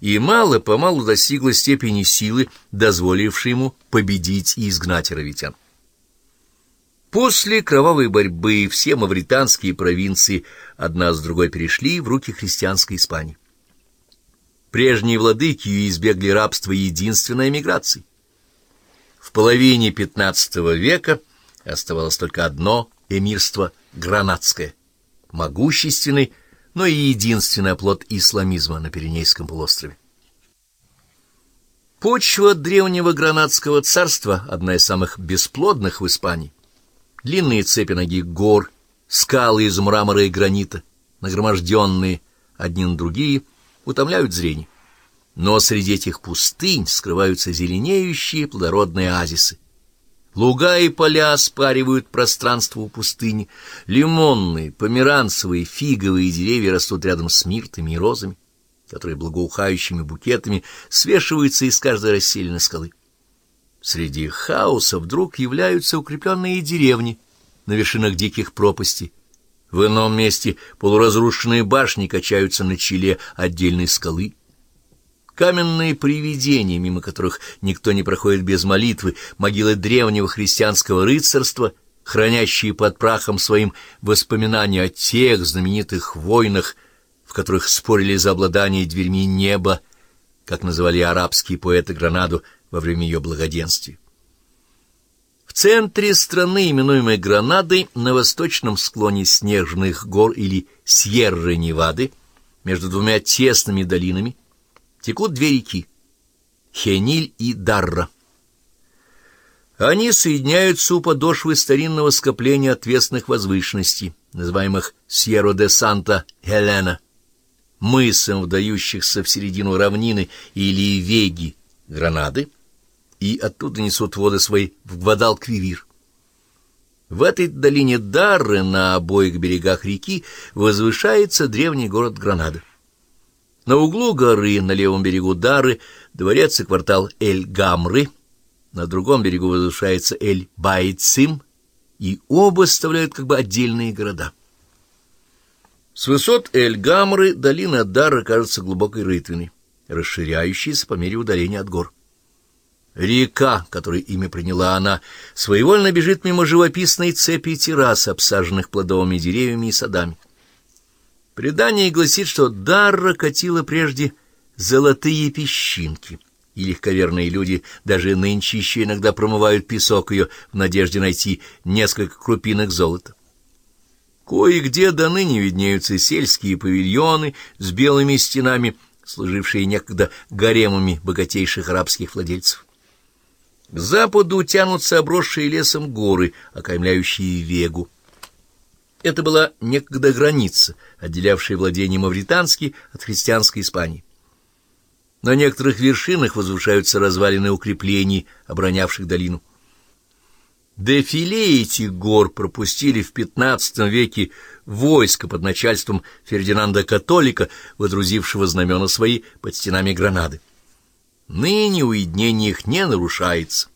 и мало-помалу достигла степени силы, дозволившей ему победить и изгнать аравитян. После кровавой борьбы все мавританские провинции одна с другой перешли в руки христианской Испании. Прежние владыки избегли рабства единственной эмиграции. В половине XV века оставалось только одно эмирство гранадское, могущественный, но и единственный оплот исламизма на Пиренейском полуострове. Почва древнего гранадского царства – одна из самых бесплодных в Испании. Длинные цепи ноги гор, скалы из мрамора и гранита, нагроможденные одни на другие, утомляют зрение. Но среди этих пустынь скрываются зеленеющие плодородные оазисы, Луга и поля спаривают пространство у пустыни. Лимонные, померанцевые, фиговые деревья растут рядом с миртами и розами, которые благоухающими букетами свешиваются из каждой расселенной скалы. Среди хаоса вдруг являются укрепленные деревни на вершинах диких пропастей. В ином месте полуразрушенные башни качаются на челе отдельной скалы. Каменные привидения, мимо которых никто не проходит без молитвы, могилы древнего христианского рыцарства, хранящие под прахом своим воспоминания о тех знаменитых войнах, в которых спорили за обладание дверьми неба, как называли арабские поэты Гранаду во время ее благоденствия. В центре страны, именуемой Гранадой, на восточном склоне снежных гор или Сьерры-Невады, между двумя тесными долинами, текут две реки — Хениль и Дарра. Они соединяются у подошвы старинного скопления отвесных возвышенностей, называемых Сьерро де Санта-Хелена, мысом, вдающихся в середину равнины или Веги, Гранады, и оттуда несут воды свои в Гвадалквивир. В этой долине Дарры на обоих берегах реки возвышается древний город Гранада. На углу горы, на левом берегу Дары, дворец и квартал Эль-Гамры, на другом берегу возвышается Эль-Байцим, и оба составляют как бы отдельные города. С высот Эль-Гамры долина Дары кажется глубокой рытвиной, расширяющейся по мере удаления от гор. Река, которой имя приняла она, своевольно бежит мимо живописной цепи террас, обсаженных плодовыми деревьями и садами. Предание гласит, что Дарра катила прежде золотые песчинки, и легковерные люди даже нынче еще иногда промывают песок ее в надежде найти несколько крупинок золота. Кое-где до ныне виднеются сельские павильоны с белыми стенами, служившие некогда гаремами богатейших арабских владельцев. К западу тянутся обросшие лесом горы, окаймляющие Вегу. Это была некогда граница, отделявшая владения мавританские от христианской Испании. На некоторых вершинах возвышаются развалины укреплений, оборонявших долину. Дефиле этих гор пропустили в XV веке войско под начальством Фердинанда Католика, водрузившего знамена свои под стенами Гранады. Ныне уединение их не нарушается.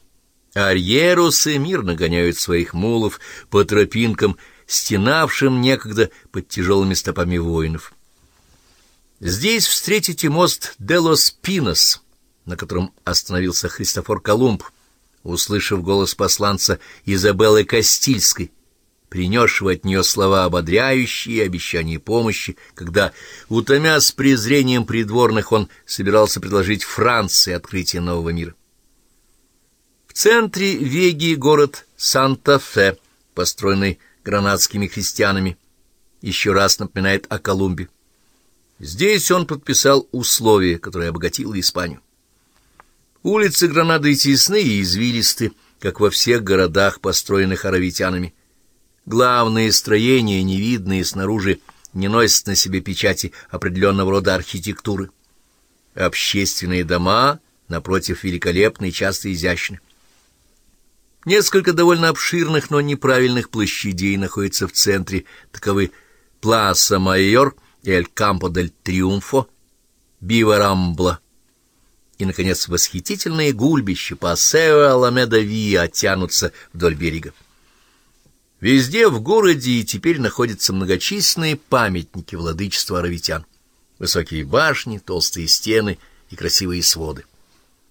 Арьерусы мирно гоняют своих мулов по тропинкам стенавшим некогда под тяжелыми стопами воинов. Здесь встретите мост Делос Пинос, на котором остановился Христофор Колумб, услышав голос посланца Изабеллы Кастильской, принесшего от нее слова ободряющие и обещания помощи, когда, утомя с презрением придворных, он собирался предложить Франции открытие нового мира. В центре Веги город Санта-Фе, построенный гранадскими христианами, еще раз напоминает о Колумбе. Здесь он подписал условия, которые обогатило Испанию. Улицы Гранады тесны и извилисты, как во всех городах, построенных аравитянами. Главные строения, невидные снаружи, не носят на себе печати определенного рода архитектуры. Общественные дома, напротив, великолепны и часто изящны. Несколько довольно обширных, но неправильных площадей находятся в центре, таковы Пласа Майор, Эль Кампо дель Триумфо, Бива Рамбла и, наконец, восхитительные гульбища Пассео Аламеда Виа тянутся вдоль берега. Везде в городе теперь находятся многочисленные памятники владычества аравитян. Высокие башни, толстые стены и красивые своды.